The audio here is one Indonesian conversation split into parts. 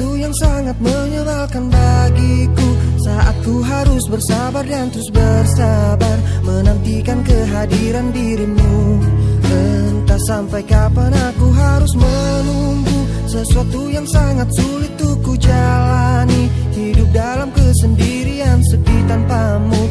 Itu yang sangat menyebalkan bagiku. Saat ku harus bersabar dan terus bersabar Menantikan kehadiran dirimu. Entah sampai kapan aku harus menunggu Sesuatu yang sangat sulit ku jalani. Hidup dalam kesendirian sedih tanpamu.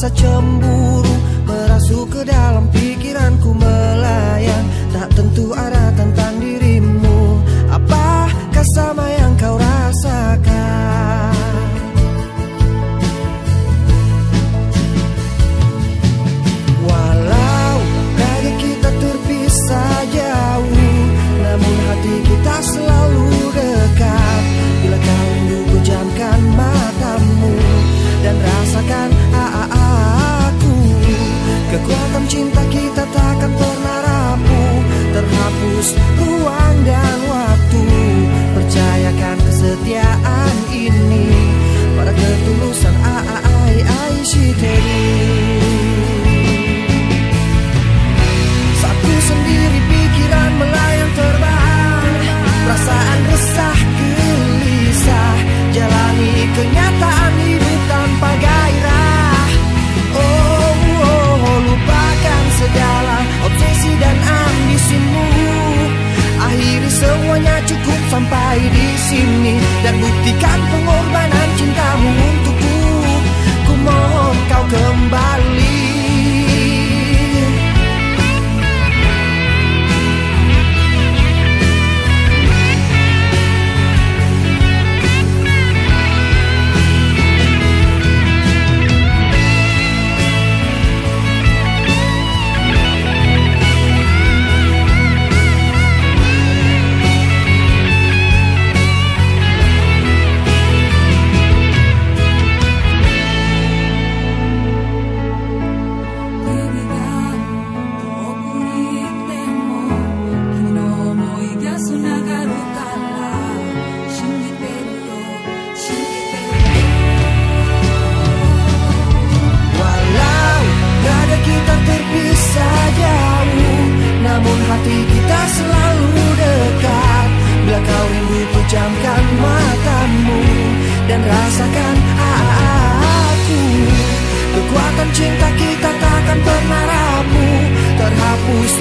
rasa cemburu Merasuk ke dalam pikiranku melayang. Tak tentu arah tentang used semuanya cukup sampai di sini dan buktikan pengorbanan cintamu untukku. Ku mohon kau kembali. Cinta kita takkan pernah rapuh Terhapus